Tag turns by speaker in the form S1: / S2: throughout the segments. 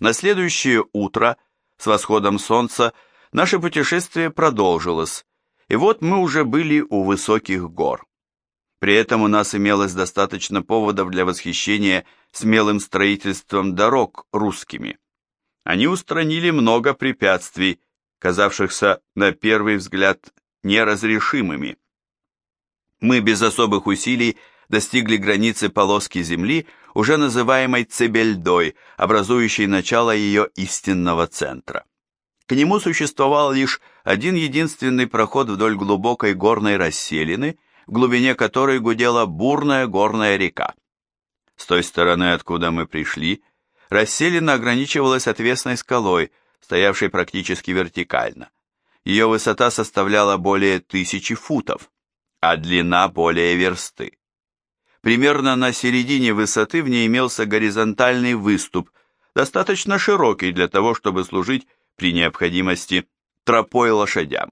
S1: На следующее утро, с восходом солнца, наше путешествие продолжилось, и вот мы уже были у высоких гор. При этом у нас имелось достаточно поводов для восхищения смелым строительством дорог русскими. Они устранили много препятствий, казавшихся на первый взгляд неразрешимыми. Мы без особых усилий достигли границы полоски земли, уже называемой Цебельдой, образующей начало ее истинного центра. К нему существовал лишь один единственный проход вдоль глубокой горной расселины, в глубине которой гудела бурная горная река. С той стороны, откуда мы пришли, расселина ограничивалась отвесной скалой, стоявшей практически вертикально. Ее высота составляла более тысячи футов, а длина более версты. Примерно на середине высоты в ней имелся горизонтальный выступ, достаточно широкий для того, чтобы служить при необходимости тропой лошадям.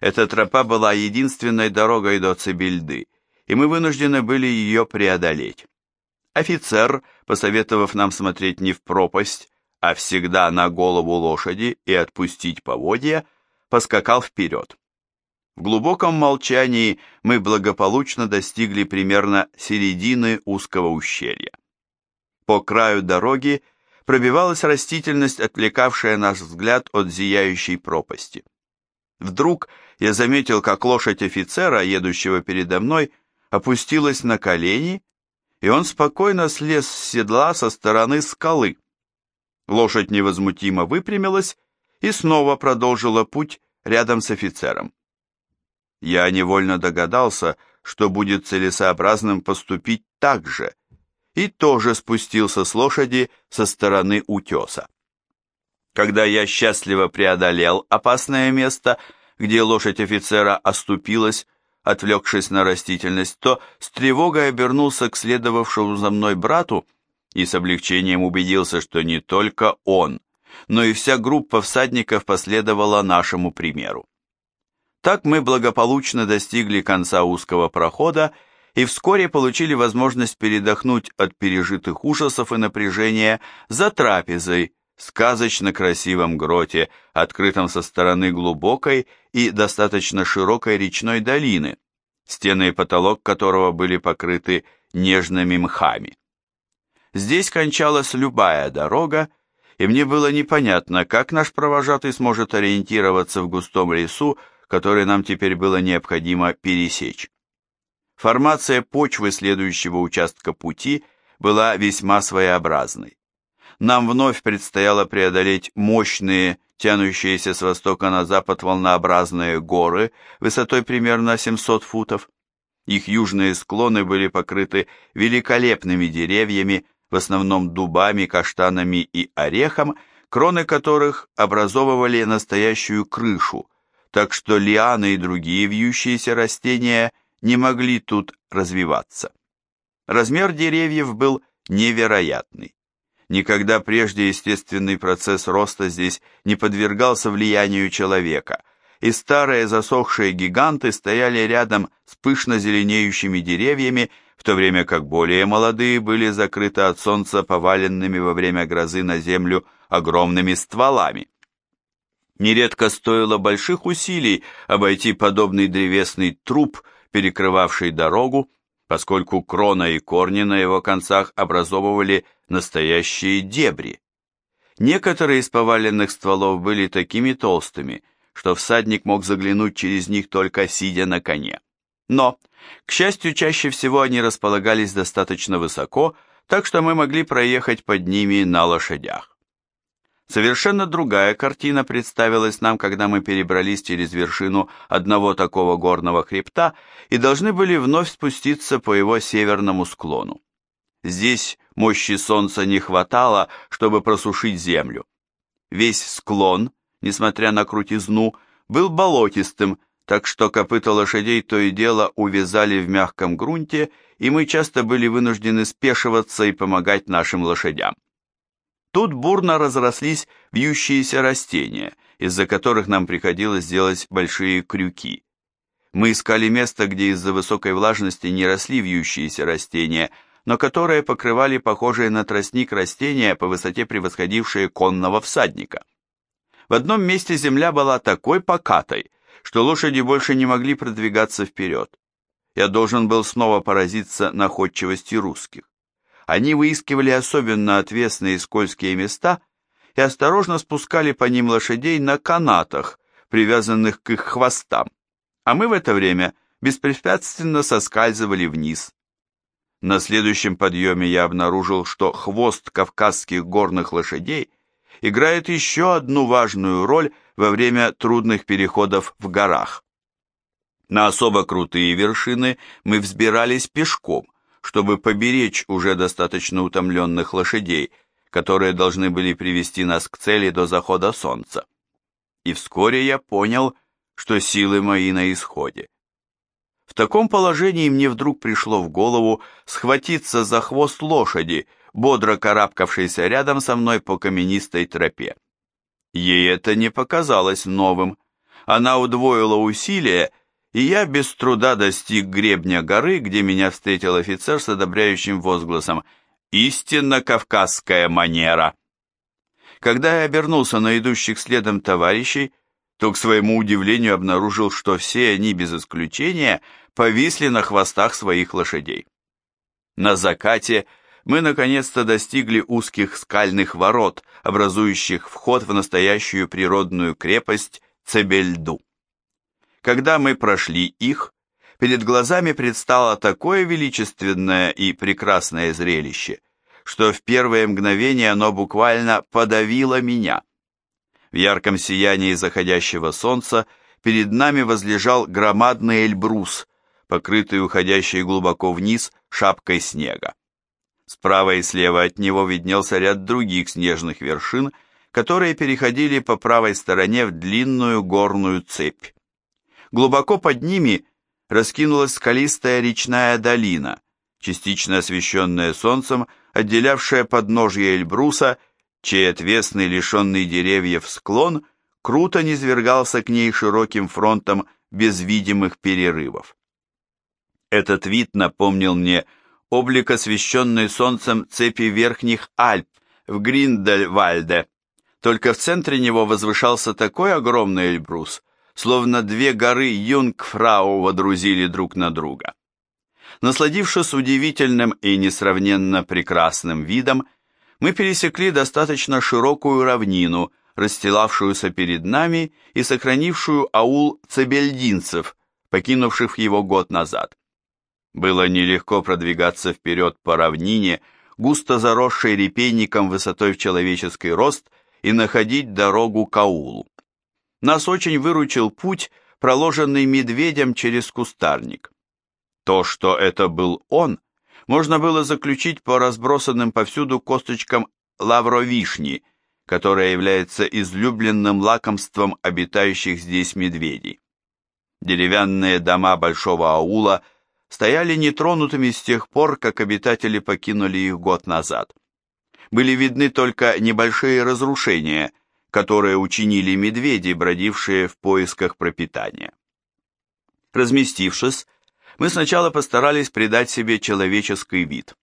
S1: Эта тропа была единственной дорогой до Цибильды, и мы вынуждены были ее преодолеть. Офицер, посоветовав нам смотреть не в пропасть, а всегда на голову лошади и отпустить поводья, поскакал вперед. В глубоком молчании мы благополучно достигли примерно середины узкого ущелья. По краю дороги пробивалась растительность, отвлекавшая наш взгляд от зияющей пропасти. Вдруг я заметил, как лошадь офицера, едущего передо мной, опустилась на колени, и он спокойно слез с седла со стороны скалы. Лошадь невозмутимо выпрямилась и снова продолжила путь рядом с офицером. Я невольно догадался, что будет целесообразным поступить так же, и тоже спустился с лошади со стороны утеса. Когда я счастливо преодолел опасное место, где лошадь офицера оступилась, отвлекшись на растительность, то с тревогой обернулся к следовавшему за мной брату и с облегчением убедился, что не только он, но и вся группа всадников последовала нашему примеру. Так мы благополучно достигли конца узкого прохода и вскоре получили возможность передохнуть от пережитых ужасов и напряжения за трапезой в сказочно красивом гроте, открытом со стороны глубокой и достаточно широкой речной долины, стены и потолок которого были покрыты нежными мхами. Здесь кончалась любая дорога, и мне было непонятно, как наш провожатый сможет ориентироваться в густом лесу, который нам теперь было необходимо пересечь. Формация почвы следующего участка пути была весьма своеобразной. Нам вновь предстояло преодолеть мощные, тянущиеся с востока на запад волнообразные горы высотой примерно 700 футов. Их южные склоны были покрыты великолепными деревьями, в основном дубами, каштанами и орехом, кроны которых образовывали настоящую крышу, так что лианы и другие вьющиеся растения не могли тут развиваться. Размер деревьев был невероятный. Никогда прежде естественный процесс роста здесь не подвергался влиянию человека, и старые засохшие гиганты стояли рядом с пышно зеленеющими деревьями, в то время как более молодые были закрыты от солнца поваленными во время грозы на землю огромными стволами. Нередко стоило больших усилий обойти подобный древесный труп, перекрывавший дорогу, поскольку крона и корни на его концах образовывали настоящие дебри. Некоторые из поваленных стволов были такими толстыми, что всадник мог заглянуть через них только сидя на коне. Но, к счастью, чаще всего они располагались достаточно высоко, так что мы могли проехать под ними на лошадях. Совершенно другая картина представилась нам, когда мы перебрались через вершину одного такого горного хребта и должны были вновь спуститься по его северному склону. Здесь мощи солнца не хватало, чтобы просушить землю. Весь склон, несмотря на крутизну, был болотистым, так что копыта лошадей то и дело увязали в мягком грунте, и мы часто были вынуждены спешиваться и помогать нашим лошадям. Тут бурно разрослись вьющиеся растения, из-за которых нам приходилось делать большие крюки. Мы искали место, где из-за высокой влажности не росли вьющиеся растения, но которые покрывали похожие на тростник растения по высоте превосходившие конного всадника. В одном месте земля была такой покатой, что лошади больше не могли продвигаться вперед. Я должен был снова поразиться находчивости русских. Они выискивали особенно отвесные скользкие места и осторожно спускали по ним лошадей на канатах, привязанных к их хвостам, а мы в это время беспрепятственно соскальзывали вниз. На следующем подъеме я обнаружил, что хвост кавказских горных лошадей играет еще одну важную роль во время трудных переходов в горах. На особо крутые вершины мы взбирались пешком, чтобы поберечь уже достаточно утомленных лошадей, которые должны были привести нас к цели до захода солнца. И вскоре я понял, что силы мои на исходе. В таком положении мне вдруг пришло в голову схватиться за хвост лошади, бодро карабкавшейся рядом со мной по каменистой тропе. Ей это не показалось новым. Она удвоила усилия, и я без труда достиг гребня горы, где меня встретил офицер с одобряющим возгласом «Истинно кавказская манера!». Когда я обернулся на идущих следом товарищей, то, к своему удивлению, обнаружил, что все они, без исключения, повисли на хвостах своих лошадей. На закате мы наконец-то достигли узких скальных ворот, образующих вход в настоящую природную крепость Цебельду. Когда мы прошли их, перед глазами предстало такое величественное и прекрасное зрелище, что в первое мгновение оно буквально подавило меня. В ярком сиянии заходящего солнца перед нами возлежал громадный Эльбрус, покрытый уходящей глубоко вниз шапкой снега. Справа и слева от него виднелся ряд других снежных вершин, которые переходили по правой стороне в длинную горную цепь. Глубоко под ними раскинулась скалистая речная долина, частично освещенная солнцем, отделявшая подножье Эльбруса чей отвесный, лишенный деревьев склон круто низвергался к ней широким фронтом без видимых перерывов. Этот вид напомнил мне облик освещенной солнцем цепи Верхних Альп в Гриндельвальде, только в центре него возвышался такой огромный Эльбрус, словно две горы Юнгфрау водрузили друг на друга. Насладившись удивительным и несравненно прекрасным видом, мы пересекли достаточно широкую равнину, расстилавшуюся перед нами и сохранившую аул цебельдинцев, покинувших его год назад. Было нелегко продвигаться вперед по равнине, густо заросшей репейником высотой в человеческий рост, и находить дорогу к аулу. Нас очень выручил путь, проложенный медведем через кустарник. То, что это был он, можно было заключить по разбросанным повсюду косточкам лавровишни, которая является излюбленным лакомством обитающих здесь медведей. Деревянные дома большого аула стояли нетронутыми с тех пор, как обитатели покинули их год назад. Были видны только небольшие разрушения, которые учинили медведи, бродившие в поисках пропитания. Разместившись, мы сначала постарались придать себе человеческий вид.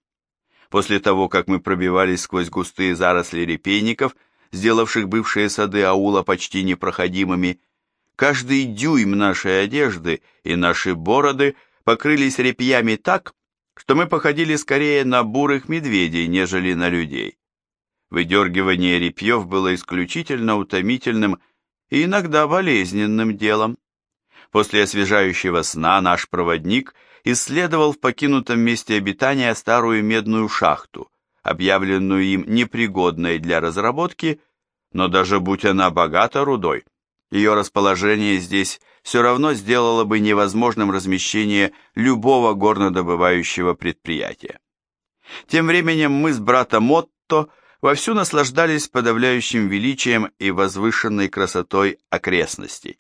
S1: После того, как мы пробивались сквозь густые заросли репейников, сделавших бывшие сады аула почти непроходимыми, каждый дюйм нашей одежды и наши бороды покрылись репьями так, что мы походили скорее на бурых медведей, нежели на людей. Выдергивание репьев было исключительно утомительным и иногда болезненным делом. После освежающего сна наш проводник исследовал в покинутом месте обитания старую медную шахту, объявленную им непригодной для разработки, но даже будь она богата рудой, ее расположение здесь все равно сделало бы невозможным размещение любого горнодобывающего предприятия. Тем временем мы с братом Отто вовсю наслаждались подавляющим величием и возвышенной красотой окрестностей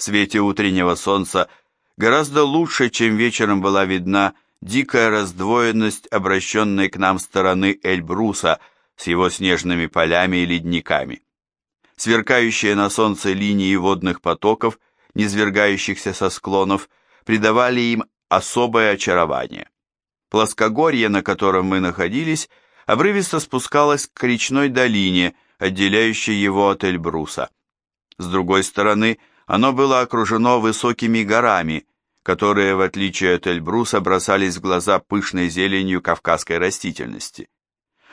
S1: в свете утреннего солнца гораздо лучше, чем вечером была видна дикая раздвоенность обращенной к нам стороны Эльбруса с его снежными полями и ледниками. Сверкающие на солнце линии водных потоков, низвергающихся со склонов, придавали им особое очарование. Плоскогорье, на котором мы находились, обрывисто спускалось к речной долине, отделяющей его от Эльбруса. С другой стороны, оно было окружено высокими горами, которые, в отличие от Эльбруса, бросались в глаза пышной зеленью кавказской растительности.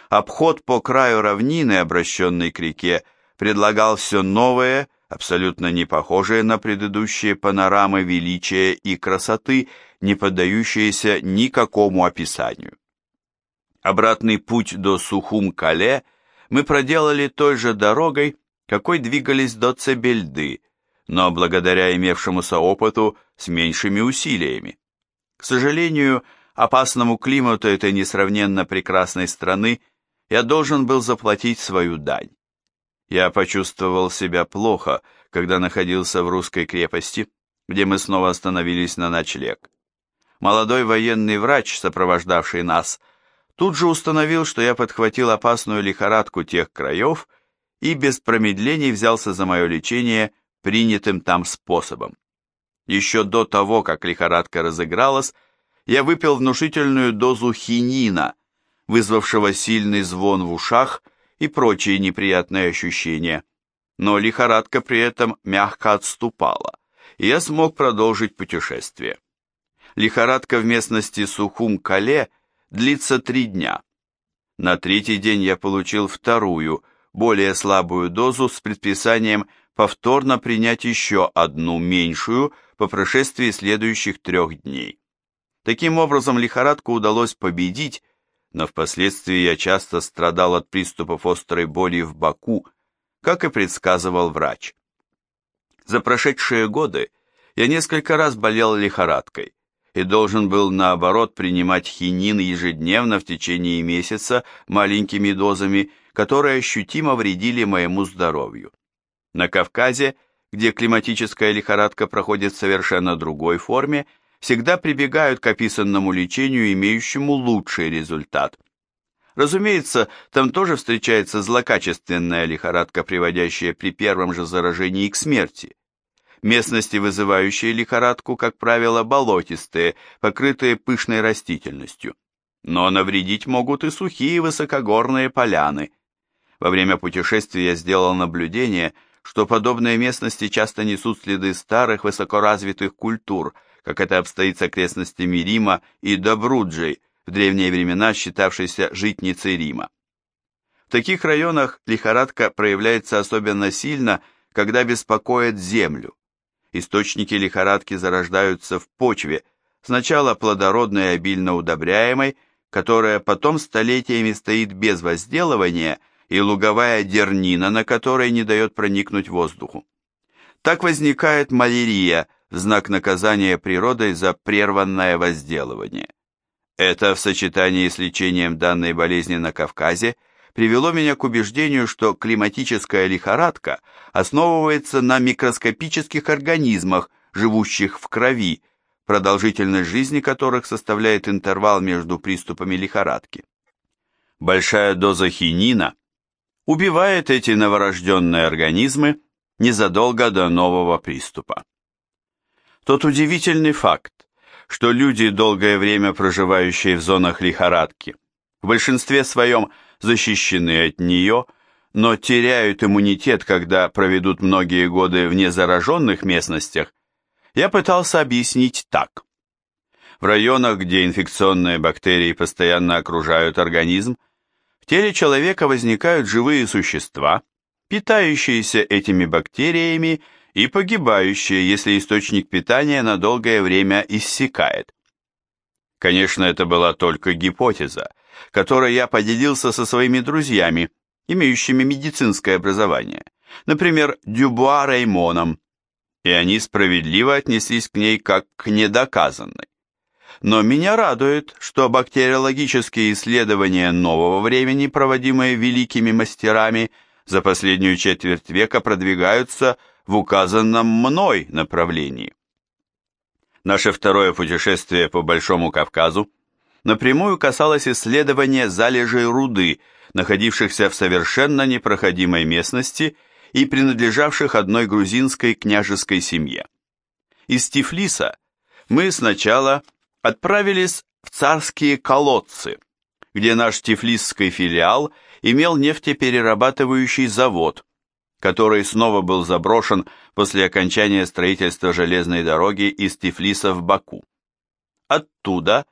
S1: Обход по краю равнины, обращенной к реке, предлагал все новое, абсолютно не похожие на предыдущие панорамы величия и красоты, не поддающиеся никакому описанию. Обратный путь до Сухум-Кале мы проделали той же дорогой, какой двигались до Цебельды, но благодаря имевшемуся опыту с меньшими усилиями. К сожалению, опасному климату этой несравненно прекрасной страны я должен был заплатить свою дань. Я почувствовал себя плохо, когда находился в русской крепости, где мы снова остановились на ночлег. Молодой военный врач, сопровождавший нас, тут же установил, что я подхватил опасную лихорадку тех краев и без промедлений взялся за мое лечение принятым там способом. Еще до того, как лихорадка разыгралась, я выпил внушительную дозу хинина, вызвавшего сильный звон в ушах и прочие неприятные ощущения. Но лихорадка при этом мягко отступала, и я смог продолжить путешествие. Лихорадка в местности Сухум-Кале длится три дня. На третий день я получил вторую, более слабую дозу с предписанием повторно принять еще одну меньшую по прошествии следующих трех дней. Таким образом, лихорадку удалось победить, но впоследствии я часто страдал от приступов острой боли в боку, как и предсказывал врач. За прошедшие годы я несколько раз болел лихорадкой и должен был, наоборот, принимать хинин ежедневно в течение месяца маленькими дозами, которые ощутимо вредили моему здоровью. На Кавказе, где климатическая лихорадка проходит в совершенно другой форме, всегда прибегают к описанному лечению, имеющему лучший результат. Разумеется, там тоже встречается злокачественная лихорадка, приводящая при первом же заражении к смерти. Местности, вызывающие лихорадку, как правило, болотистые, покрытые пышной растительностью. Но навредить могут и сухие высокогорные поляны. Во время путешествия я сделал наблюдение, что подобные местности часто несут следы старых высокоразвитых культур – как это обстоит с окрестностями Рима и Добруджей, в древние времена считавшейся житницей Рима. В таких районах лихорадка проявляется особенно сильно, когда беспокоит землю. Источники лихорадки зарождаются в почве, сначала плодородной и обильно удобряемой, которая потом столетиями стоит без возделывания, и луговая дернина, на которой не дает проникнуть воздуху. Так возникает малярия, в знак наказания природой за прерванное возделывание. Это в сочетании с лечением данной болезни на Кавказе привело меня к убеждению, что климатическая лихорадка основывается на микроскопических организмах, живущих в крови, продолжительность жизни которых составляет интервал между приступами лихорадки. Большая доза хинина убивает эти новорожденные организмы незадолго до нового приступа. Тот удивительный факт, что люди, долгое время проживающие в зонах лихорадки, в большинстве своем защищены от нее, но теряют иммунитет, когда проведут многие годы в незараженных местностях, я пытался объяснить так. В районах, где инфекционные бактерии постоянно окружают организм, в теле человека возникают живые существа, питающиеся этими бактериями и погибающие, если источник питания на долгое время иссякает. Конечно, это была только гипотеза, которой я поделился со своими друзьями, имеющими медицинское образование, например, Дюбуа Реймоном, и они справедливо отнеслись к ней как к недоказанной. Но меня радует, что бактериологические исследования нового времени, проводимые великими мастерами, за последнюю четверть века продвигаются в указанном мной направлении. Наше второе путешествие по Большому Кавказу напрямую касалось исследования залежей руды, находившихся в совершенно непроходимой местности и принадлежавших одной грузинской княжеской семье. Из Тифлиса мы сначала отправились в царские колодцы, где наш тифлисский филиал имел нефтеперерабатывающий завод, который снова был заброшен после окончания строительства железной дороги из Тифлиса в Баку. Оттуда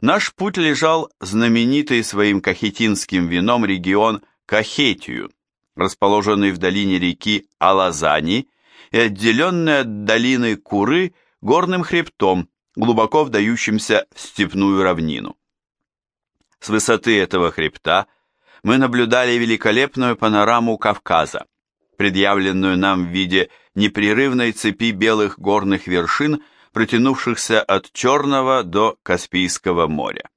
S1: наш путь лежал знаменитый своим кахетинским вином регион Кахетию, расположенный в долине реки Алазани и отделенный от долины Куры горным хребтом, глубоко вдающимся в степную равнину. С высоты этого хребта мы наблюдали великолепную панораму Кавказа, предъявленную нам в виде непрерывной цепи белых горных вершин, протянувшихся от Черного до Каспийского моря.